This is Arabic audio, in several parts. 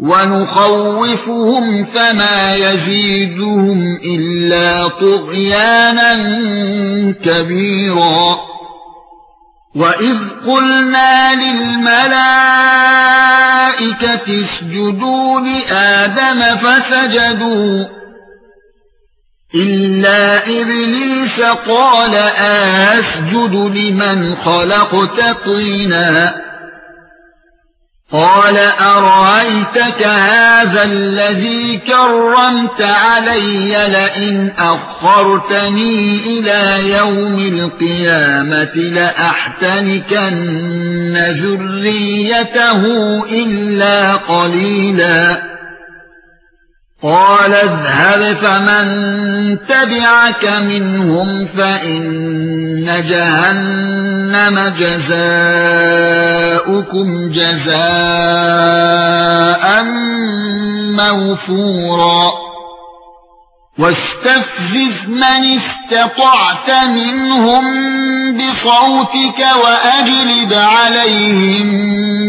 ونخوفهم فما يزيدهم الا طغيانا كبيرا واذ قلنا للملائكه اسجدوا لآدم فسجدوا الا ابليس قال اسجد لمن خلقت طينا قال أرأيتك هذا الذي كرمت علي لئن أخرتني إلى يوم القيامة لأحتنكن ذريته إلا قليلا قال اذهب فمن تبعك منهم فإن جهنم جزاؤكم جزاء موفورا. واستفزز من استطعت منهم بصوتك وأجلب عليهم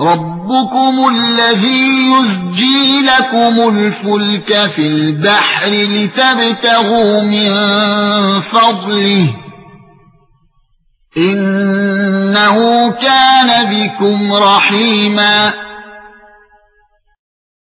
ربكم الذي يسجي لكم الفلك في البحر لتبتغوا من فضله. إنه كان بكم رحيما.